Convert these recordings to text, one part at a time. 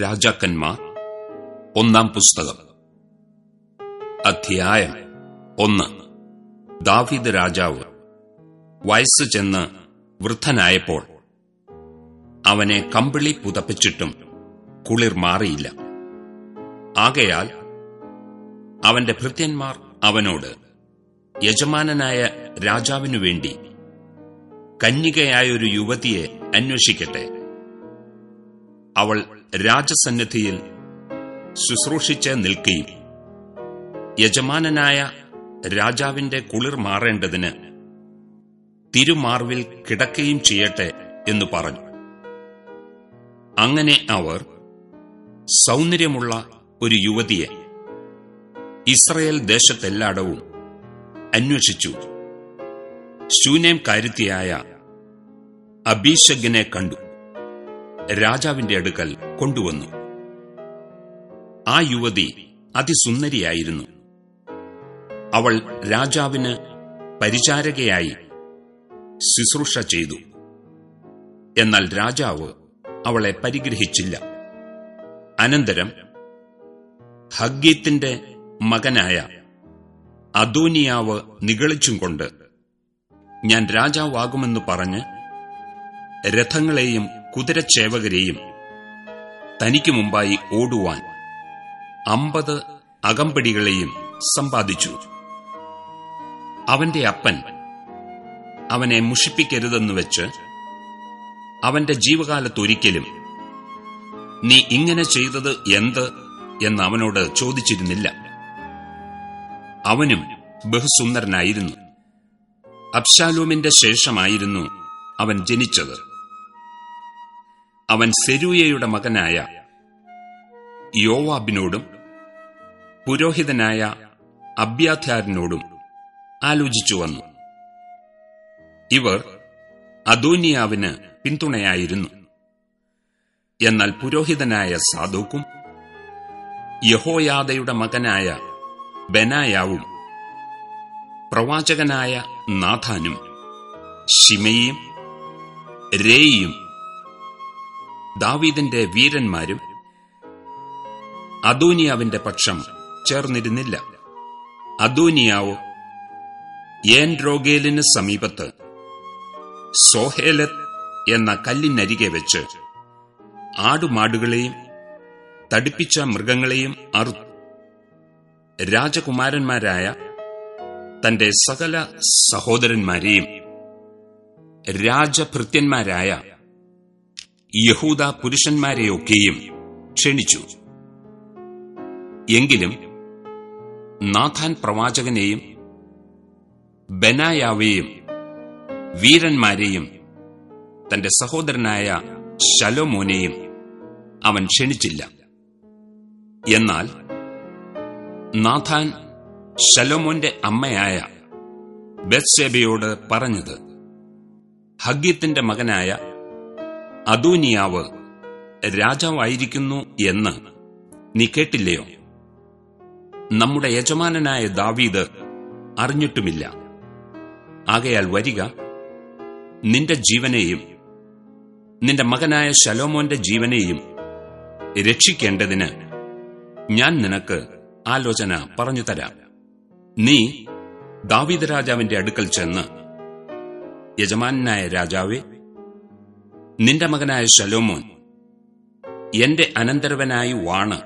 രാജാക്കന്മാർ. ഒന്നാം പുസ്തകം. അധ്യായം ഒന്ന്. ദാവീദ് രാജാവ് വയസ്സ് ചെന്ന് വൃദ്ധനായപ്പോൾ അവനെ കമ്പിളി പുതപ്പിച്ചിട്ടും കുളിർ മാറിയില്ല. ആകയാൽ അവന്റെ ഭൃത്യന്മാർ അവനോട് യജമാനനായ രാജാവിനു വേണ്ടി കന്യകയായൊരു യുവതിയെ അന്വേഷിക്കട്ടെ. അവൾ രാജസന്നിധിയിൽ ശുശ്രൂഷിച്ച് നിൽക്കുകയും യജമാനനായ രാജാവിന്റെ കുളിർ മാറേണ്ടതിന് തിരുമാർവിൽ കിടക്കുകയും ചെയ്യട്ടെ എന്നു പറഞ്ഞു. അങ്ങനെ അവർ സൗന്ദര്യമുള്ള ഒരു യുവതിയെ ഇസ്രയേൽ ദേശത്തെല്ലായിടവും അന്വേഷിച്ചു. ശൂനേം കാര്യത്തിയായ അഭിഷകിനെ കണ്ടു. രാജാവിന്റെ അടുക്കൽ കൊണ്ടുവന്നു. ആ യുവതി അതിസുന്ദരിയായിരുന്നു. അവൾ രാജാവിന് പരിചാരകയായി ശുശ്രൂഷ ചെയ്തു. എന്നാൽ രാജാവ് അവളെ പരിഗ്രഹിച്ചില്ല. അനന്തരം ഹഗ്ഗീത്തിന്റെ മകനായ അദോനിയാവ് നിഗളിച്ചും കൊണ്ട് ഞാൻ രാജാവാകുമെന്ന് പറഞ്ഞ് രഥങ്ങളെയും കുതിരച്ചേവകരെയും തനിക്ക് മുമ്പായി ഓടുവാൻ അമ്പത് അകമ്പടികളെയും സമ്പാദിച്ചു. അവന്റെ അപ്പൻ അവനെ മുഷിപ്പിക്കരുതെന്ന് വെച്ച് അവന്റെ ജീവകാലത്തൊരിക്കലും നീ ഇങ്ങനെ ചെയ്തത് എന്ത് എന്ന് അവനോട് ചോദിച്ചിരുന്നില്ല. അവനും ബഹുസുന്ദരനായിരുന്നു. അബ്ശാലോമിന്റെ ശേഷമായിരുന്നു അവൻ ജനിച്ചത്. അവൻ സെരൂയയുടെ മകനായ യോവാബിനോടും പുരോഹിതനായ അബ്യാഥാരിനോടും ആലോചിച്ചു വന്നു. ഇവർ അദോനിയാവിന് പിന്തുണയായിരുന്നു. എന്നാൽ പുരോഹിതനായ സാധുക്കും യഹോയാദയുടെ മകനായ ബനായാവും പ്രവാചകനായ നാഥാനും ഷിമയും രേയും ദാവീദിന്റെ വീരന്മാരും അദൂനിയാവിന്റെ പക്ഷം ചേർന്നിരുന്നില്ല. അദൂനിയാവ് ഏൻ റോഗേലിന് സമീപത്ത് സോഹേലത്ത് എന്ന കല്ലിനരികെ വെച്ച് ആടുമാടുകളെയും തടിപ്പിച്ച മൃഗങ്ങളെയും അറു രാജകുമാരന്മാരായ തന്റെ സകല സഹോദരന്മാരെയും രാജഭൃത്യന്മാരായ യഹൂദ പുരുഷന്മാരെയൊക്കെയും ക്ഷണിച്ചു. എങ്കിലും നാഥാൻ പ്രവാചകനെയും ബനായാവെയും വീരന്മാരെയും തന്റെ സഹോദരനായ ശലോമോനെയും അവൻ ക്ഷണിച്ചില്ല. എന്നാൽ നാഥാൻ ശലോമോന്റെ അമ്മയായ ബത്സേബയോട് പറഞ്ഞത് ഹഗ്യത്തിന്റെ മകനായ അദൂനിയാവ് രാജാവായിരിക്കുന്നു എന്ന് നീ കേട്ടില്ലയോ? നമ്മുടെ യജമാനനായ ദാവീദ് അറിഞ്ഞിട്ടുമില്ല. ആകയാൽ വരിക നിന്റെ ജീവനെയും നിന്റെ മകനായ ശലോമോന്റെ ജീവനെയും രക്ഷിക്കേണ്ടതിന് ഞാൻ നിനക്ക് ആലോചന പറഞ്ഞു തരാം. നീ ദാവീദ് രാജാവിന്റെ അടുക്കൽ ചെന്ന് യജമാനായ രാജാവെ നിന്റെ മകനായ ശലോമോൻ എന്റെ അനന്തരവനായി വാണ്.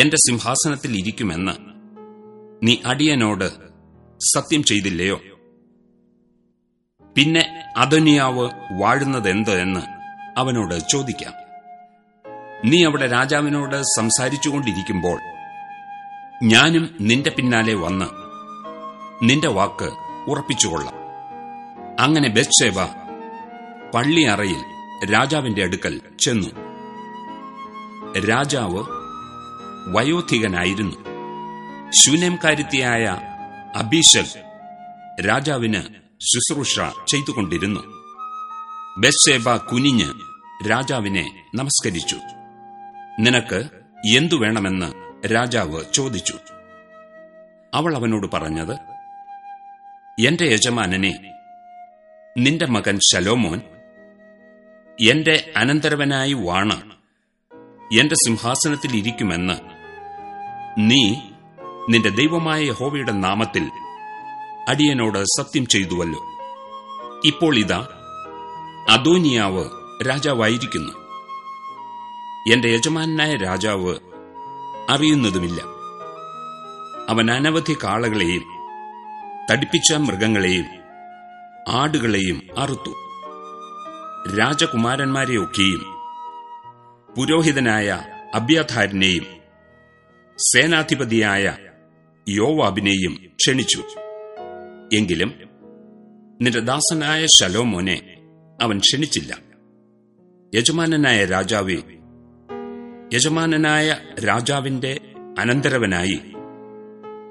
എന്റെ സിംഹാസനത്തിൽ ഇരിക്കുമെന്ന് നീ അടിയനോട് സത്യം ചെയ്തില്ലയോ? പിന്നെ അദനിയാവ് വാഴുന്നതെന്ത് എന്ന് അവനോട് ചോദിക്കാം. നീ അവിടെ രാജാവിനോട് സംസാരിച്ചുകൊണ്ടിരിക്കുമ്പോൾ ഞാനും നിന്റെ പിന്നാലെ വന്ന് നിന്റെ വാക്ക് ഉറപ്പിച്ചുകൊള്ളാം. അങ്ങനെ ബത്സേബ പള്ളിയറയിൽ രാജാവിന്റെ അടുക്കൽ ചെന്നു. രാജാവ് വയോധികനായിരുന്നു. ശൂന്യംകാരിത്തിയായ അബീഷൽ രാജാവിന് ശുശ്രൂഷ ചെയ്തുകൊണ്ടിരുന്നു. ബെസ്സേബ കുനിഞ്ഞ് രാജാവിനെ നമസ്കരിച്ചു. നിനക്ക് എന്തു വേണമെന്ന് രാജാവ് ചോദിച്ചു. അവൾ അവനോട് പറഞ്ഞത് എന്റെ യജമാനനെ നിന്റെ മകൻ ശലോമോൻ എന്റെ അനന്തരവനായി വാണ്. എന്റെ സിംഹാസനത്തിൽ ഇരിക്കുമെന്ന്. നീ നിന്റെ ദൈവമായ യഹോവയുടെ നാമത്തിൽ അടിയനോട് സത്യം ചെയ്തുവല്ലോ. ഇപ്പോൾ ഇതാ അദോനിയാവ് രാജാവായിരിക്കുന്നു. എന്റെ യജമാനായ രാജാവ് അറിയുന്നതുമില്ല. അവൻ അനവധി കാളകളെയും തടിപ്പിച്ച മൃഗങ്ങളെയും ആടുകളെയും അറുത്തു. രാജകുമാരന്മാരെയൊക്കെയും പുരോഹിതനായ അബ്യാധാരനെയും സേനാധിപതിയായ യോവാബിനെയും ക്ഷണിച്ചു. എങ്കിലും നിന്റെ ദാസനായ ശലോമോനെ അവൻ ക്ഷണിച്ചില്ല. യജമാനനായ രാജാവെ യജമാനനായ രാജാവിന്റെ അനന്തരവനായി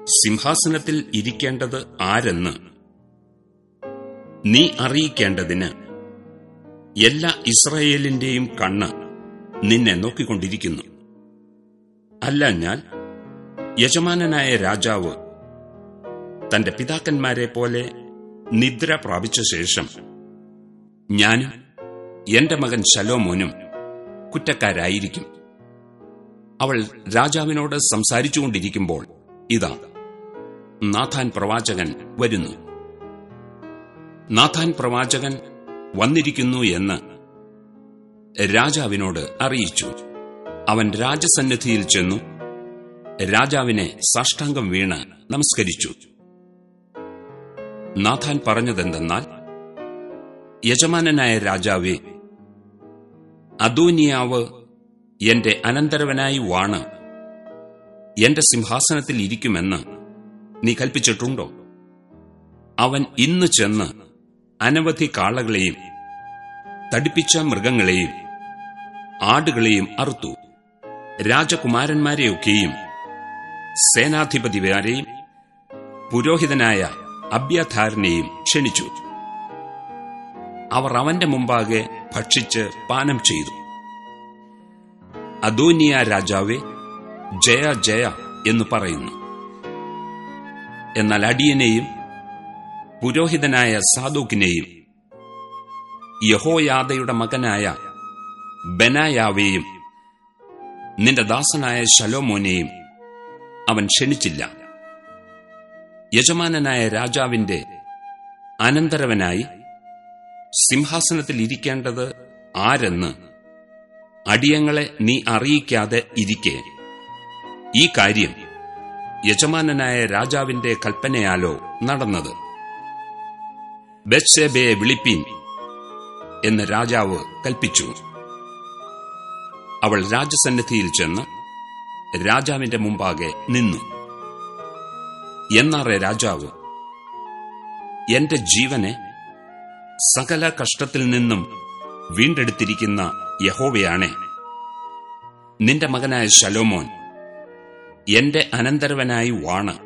സിംഹാസനത്തിൽ ഇരിക്കേണ്ടത് ആരെന്ന് നീ അറിയിക്കേണ്ടതിന് എല്ലാ ഇസ്രയേലിന്റെയും കണ്ണ് നിന്നെ നോക്കിക്കൊണ്ടിരിക്കുന്നു. അല്ല ഞാൻ യജമാനനായ രാജാവ് തന്റെ പിതാക്കന്മാരെ പോലെ നിദ്ര പ്രാപിച്ച ശേഷം ഞാനും എന്റെ മകൻ ശലോമോനും കുറ്റക്കാരായിരിക്കും. അവൾ രാജാവിനോട് സംസാരിച്ചുകൊണ്ടിരിക്കുമ്പോൾ ഇതാ നാഥാൻ പ്രവാചകൻ വരുന്നു. നാഥാൻ പ്രവാചകൻ വന്നിരിക്കുന്നു എന്ന് രാജാവിനോട് അറിയിച്ചു. അവൻ രാജസന്നിധിയിൽ ചെന്നു രാജാവിനെ സാഷ്ടാംഗം വീണ് നമസ്കരിച്ചു. നാഥാൻ പറഞ്ഞതെന്തെന്നാൽ യജമാനനായ രാജാവേ അദോനിയാവ് എന്റെ അനന്തരവനായി വാണ്. എന്റെ സിംഹാസനത്തിൽ ഇരിക്കുമെന്ന് നീ കൽപ്പിച്ചിട്ടുണ്ടോ? അവൻ ഇന്ന് ചെന്ന് അനവധി കാളകളെയും തടിപ്പിച്ച മൃഗങ്ങളെയും ആടുകളെയും അറുത്തു. രാജകുമാരന്മാരെയൊക്കെയും സേനാധിപതിമാരെയും പുരോഹിതനായ അബ്യാധാരനെയും ക്ഷണിച്ചു. അവർ അവന്റെ മുമ്പാകെ ഭക്ഷിച്ച് പാനം ചെയ്തു. അദോനിയ രാജാവെ ജയ ജയ എന്ന് പറയുന്നു. എന്നാൽ അടിയനെയും പുരോഹിതനായ സാദൂക്കിനെയും യഹോയാദയുടെ മകനായ ബനായാവേയും നിന്റെ ദാസനായ ശലോമോനെയും അവൻ ക്ഷണിച്ചില്ല. യജമാനനായ രാജാവിന്റെ അനന്തരവനായി സിംഹാസനത്തിൽ ഇരിക്കേണ്ടത് ആരെന്ന് അടിയങ്ങളെ നീ അറിയിക്കാതെ ഇരിക്കെ. ഈ കാര്യം യജമാനനായ രാജാവിന്റെ കൽപ്പനയാലോ നടന്നത്. ബത്സേബയെ വിളിപ്പീൻ എന്ന് രാജാവ് കൽപ്പിച്ചു. അവൾ രാജസന്നിധിയിൽ ചെന്ന് രാജാവിന്റെ മുമ്പാകെ നിന്നു. എന്നാറെ രാജാവ് എന്റെ ജീവനെ സകല കഷ്ടത്തിൽ നിന്നും വീണ്ടെടുത്തിരിക്കുന്ന യഹോവയാണേ. നിന്റെ മകനായ ശലോമോൻ എന്റെ അനന്തരവനായി വാണ്.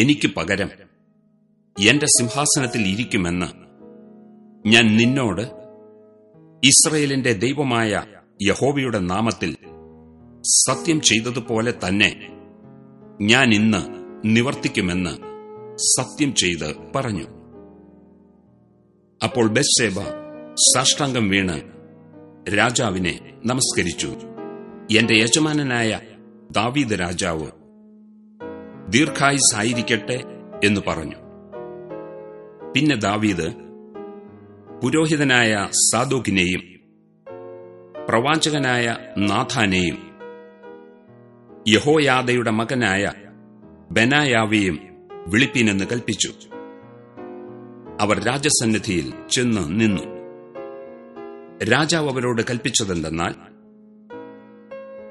എനിക്ക് പകരം എന്റെ സിംഹാസനത്തിൽ ഇരിക്കുമെന്ന് ഞാൻ നിന്നോട് ഇസ്രയേലിന്റെ ദൈവമായ യഹോവയുടെ നാമത്തിൽ സത്യം ചെയ്തതുപോലെ തന്നെ ഞാൻ ഇന്ന് നിവർത്തിക്കുമെന്ന് സത്യം ചെയ്ത് പറഞ്ഞു. അപ്പോൾ ബത്സേബ സാഷ്ടാംഗം വീണ് രാജാവിനെ നമസ്കരിച്ചു. എന്റെ യജമാനനായ ദാവീദ് രാജാവ് ദീർഘായുസായിരിക്കട്ടെ എന്ന് പറഞ്ഞു. പിന്നെ ദാവീദ് പുരോഹിതനായ സാദോക്കിനെയും പ്രവാചകനായ നാഥാനെയും യഹോയാദയുടെ മകനായ ബനായാവെയും വിളിപ്പിനെന്ന് കൽപ്പിച്ചു. അവർ രാജസന്നിധിയിൽ ചെന്ന് നിന്നു. രാജാവ് അവരോട് കൽപ്പിച്ചതെന്തെന്നാൽ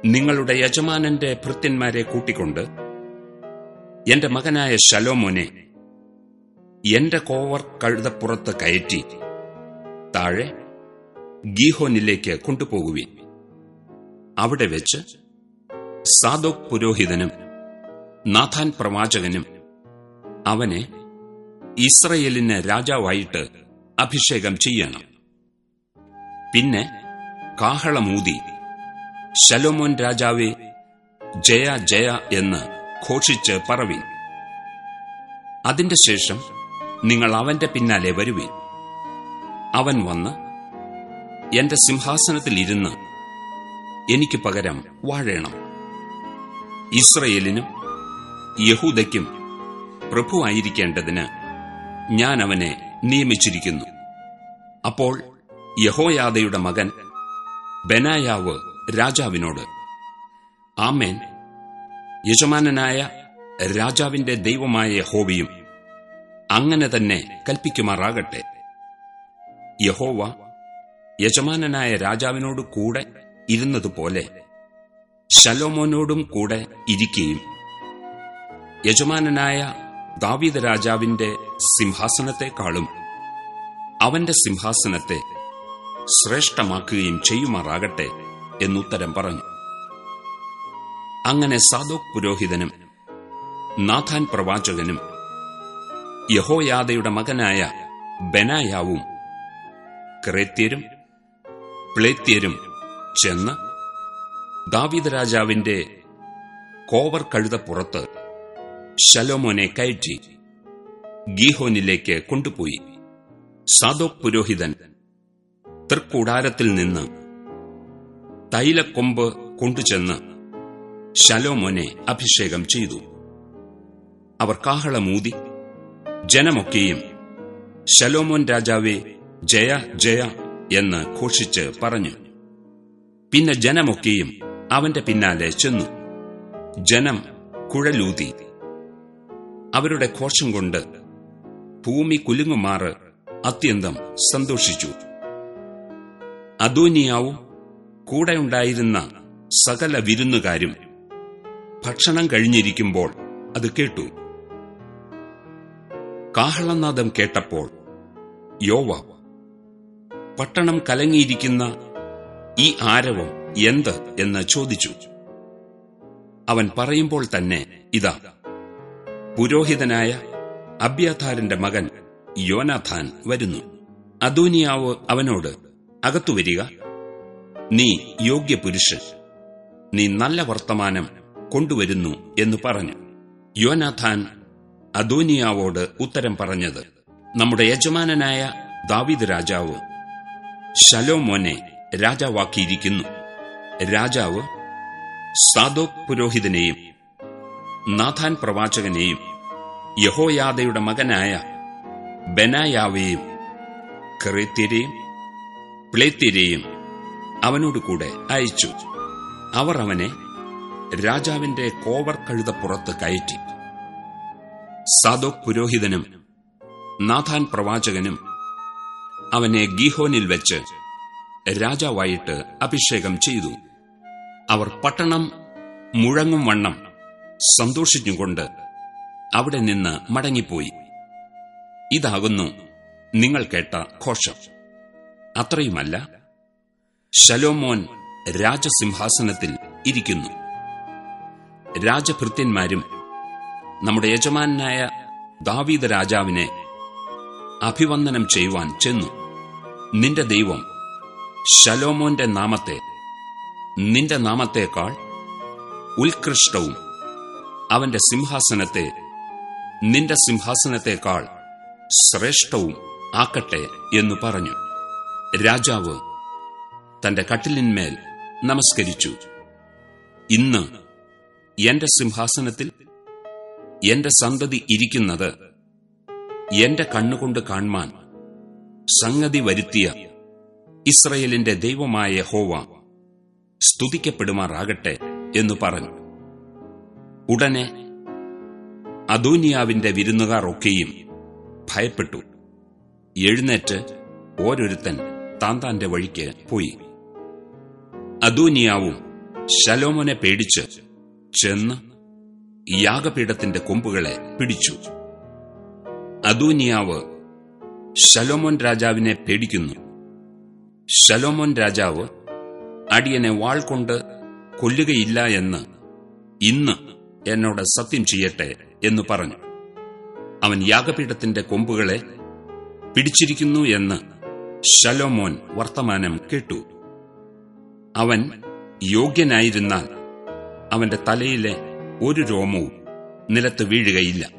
നിങ്ങളുടെ യജമാനന്റെ ഭൃത്യന്മാരെ കൂട്ടിക്കൊണ്ട് എന്റെ മകനായ ശലോമോനെ എന്റെ കോവർ കഴുതപ്പുറത്ത് കയറ്റി താഴെ ഗീഹോനിലേക്ക് കൊണ്ടുപോകുവിൻ. അവിടെ വെച്ച് സാദോക് പുരോഹിതനും നാഥാൻ പ്രവാചകനും അവനെ ഇസ്രയേലിന് രാജാവായിട്ട് അഭിഷേകം ചെയ്യണം. പിന്നെ കാഹളമൂതി ശലോമോൻ രാജാവെ ജയ ജയ എന്ന് ഘോഷിച്ച് പറവിൻ. അതിന്റെ ശേഷം നിങ്ങൾ അവന്റെ പിന്നാലെ വരുവീൻ. അവൻ വന്ന് എന്റെ സിംഹാസനത്തിൽ ഇരുന്ന് എനിക്ക് പകരം വാഴേണം. ഇസ്രയേലിനും യഹൂദയ്ക്കും പ്രഭുവായിരിക്കേണ്ടതിന് ഞാൻ അവനെ നിയമിച്ചിരിക്കുന്നു. അപ്പോൾ യഹോയാദയുടെ മകൻ ബനായാവ് രാജാവിനോട് ആമേൻ. യജമാനനായ രാജാവിന്റെ ദൈവമായ യഹോവയും അങ്ങനെ തന്നെ കൽപ്പിക്കുമാറാകട്ടെ. യഹോവ യജമാനനായ രാജാവിനോട് കൂടെ ഇരുന്നതുപോലെ ശലോമോനോടും കൂടെ ഇരിക്കുകയും യജമാനനായ ദാവീദ് രാജാവിന്റെ സിംഹാസനത്തെക്കാളും അവന്റെ സിംഹാസനത്തെ ശ്രേഷ്ഠമാക്കുകയും ചെയ്യുമാറാകട്ടെ എന്നുത്തരം പറഞ്ഞു. അങ്ങനെ സാദോക് പുരോഹിതനും നാഥാൻ പ്രവാചകനും യഹോയാദയുടെ മകനായ ബെനായാവും ക്രേത്യരും പ്ലേത്യരും ചെന്ന് ദാവീദ് രാജാവിന്റെ കോവർ കഴുതപ്പുറത്ത് ശലോമോനെ കയറ്റി ഗീഹോനിലേക്ക് കൊണ്ടുപോയി. സാദോ പുരോഹിതൻ തൃക്കൂടാരത്തിൽ നിന്ന് തൈലക്കൊമ്പ് കൊണ്ടുചെന്ന് ശലോമോനെ അഭിഷേകം ചെയ്തു. അവർ കാഹളമൂതി ജനമൊക്കെയും ശലോമോൻ രാജാവേ ജയ ജയ എന്ന് ഘോഷിച്ച് പറഞ്ഞു. പിന്നെ ജനമൊക്കെയും അവന്റെ പിന്നാലെ ചെന്നു. ജനം കുഴലൂതി. അവരുടെ ഘോഷം കൊണ്ട് ഭൂമി കുലുങ്ങുമാറ് അത്യന്തം സന്തോഷിച്ചു. അദോനിയാവും കൂടെയുണ്ടായിരുന്ന സകല വിരുന്നുകാരും ഭക്ഷണം കഴിഞ്ഞിരിക്കുമ്പോൾ അത് കേട്ടു. കാഹളനാദം കേട്ടപ്പോൾ യോവ പട്ടണം കലങ്ങിയിരിക്കുന്ന ഈ ആരവം എന്ത് എന്ന് ചോദിച്ചു. അവൻ പറയുമ്പോൾ തന്നെ ഇതാ പുരോഹിതനായ അബ്യാഥാരന്റെ മകൻ യോനാഥാൻ വരുന്നു. അദോനിയാവ് അവനോട് അകത്തുവരിക നീ യോഗ്യ പുരുഷൻ നീ നല്ല വർത്തമാനം കൊണ്ടുവരുന്നു എന്ന് പറഞ്ഞു. യോനാഥാൻ അദോനിയാവോട് ഉത്തരം പറഞ്ഞത് നമ്മുടെ യജമാനനായ ദാവിദ് രാജാവ് ശലോമോനെ രാജാവാക്കിയിരിക്കുന്നു. രാജാവ് സാദോക് പുരോഹിതനെയും നാഥാൻ പ്രവാചകനെയും യഹോയാദയുടെ മകനായ ബനായാവെയും ക്രേത്യരെയും പ്ലേത്യരെയും അവനോടുകൂടെ അയച്ചു. അവർ അവനെ രാജാവിന്റെ കോവർ കഴുതപ്പുറത്ത് കയറ്റി. സാദോക് പുരോഹിതനും നാഥാൻ പ്രവാചകനും അവനെ ഗീഹോനിൽ വെച്ച് രാജാവായിട്ട് അഭിഷേകം ചെയ്തു. അവർ പട്ടണം മുഴങ്ങും വണ്ണം സന്തോഷിച്ചുകൊണ്ട് അവിടെ നിന്ന് മടങ്ങിപ്പോയി. ഇതാകുന്നു നിങ്ങൾ കേട്ട ഘോഷം. അത്രയുമല്ല ശലോമോൻ രാജസിംഹാസനത്തിൽ ഇരിക്കുന്നു. രാജഭൃത്യന്മാരും നമ്മുടെ യജമാനായ ദാവീദ രാജാവിനെ അഭിവന്ദനം ചെയ്യുവാൻ ചെന്നു. നിന്റെ ദൈവം ശലോമോന്റെ നാമത്തെ നിന്റെ നാമത്തേക്കാൾ ഉത്കൃഷ്ടവും അവന്റെ സിംഹാസനത്തെ നിന്റെ സിംഹാസനത്തേക്കാൾ ശ്രേഷ്ഠവും ആക്കട്ടെ എന്നു പറഞ്ഞു. രാജാവ് തന്റെ കട്ടിലിന്മേൽ നമസ്കരിച്ചു. ഇന്ന് എന്റെ സിംഹാസനത്തിൽ എന്റെ സന്തതി ഇരിക്കുന്നത് എന്റെ കണ്ണുകൊണ്ട് കാണുവാൻ സംഗതി വരുത്തിയ ഇസ്രയേലിന്റെ ദൈവമായ ഹോവ സ്തുതിക്കപ്പെടുമാറാകട്ടെ എന്നു പറഞ്ഞു. ഉടനെ അദൂനിയാവിന്റെ വിരുന്നുകാർ ഒക്കെയും ഭയപ്പെട്ടു. എഴുന്നേറ്റ് ഓരോരുത്തൻ താന്താന്റെ വഴിക്ക് പോയി. അദോനിയാവും ശലോമനെ പേടിച്ച് ചെന്ന് യാഗപീഠത്തിന്റെ കൊമ്പുകളെ പിടിച്ചു. അദൂനിയാവ് ശലോമോൻ രാജാവിനെ പേടിക്കുന്നു. ശലോമോൻ രാജാവ് അടിയനെ വാൾ കൊണ്ട് കൊല്ലുകയില്ല എന്ന് ഇന്ന് എന്നോട് സത്യം ചെയ്യട്ടെ എന്ന് പറഞ്ഞു. അവൻ യാഗപീഠത്തിന്റെ കൊമ്പുകളെ പിടിച്ചിരിക്കുന്നു എന്ന് ശലോമോൻ വർത്തമാനം കേട്ടു. അവൻ യോഗ്യനായിരുന്നാൽ അവന്റെ തലയിലെ ഒരു രോമവും നിലത്ത് വീഴുകയില്ല.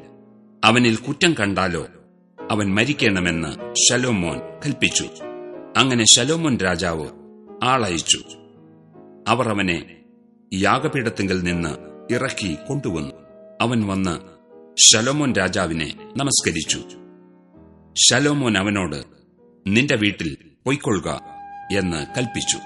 അവനിൽ കുറ്റം കണ്ടാലോ അവൻ മരിക്കണമെന്ന് ശലോമോൻ കൽപ്പിച്ചു. അങ്ങനെ ശലോമോൻ രാജാവ് ആളയച്ചു. അവർ അവനെ യാഗപീഠത്തിങ്കിൽ നിന്ന് ഇറക്കി കൊണ്ടുവന്നു. അവൻ വന്ന് ശലോമോൻ രാജാവിനെ നമസ്കരിച്ചു. ശലോമോൻ അവനോട് നിന്റെ വീട്ടിൽ പൊയ്ക്കൊള്ളുക എന്ന് കൽപ്പിച്ചു.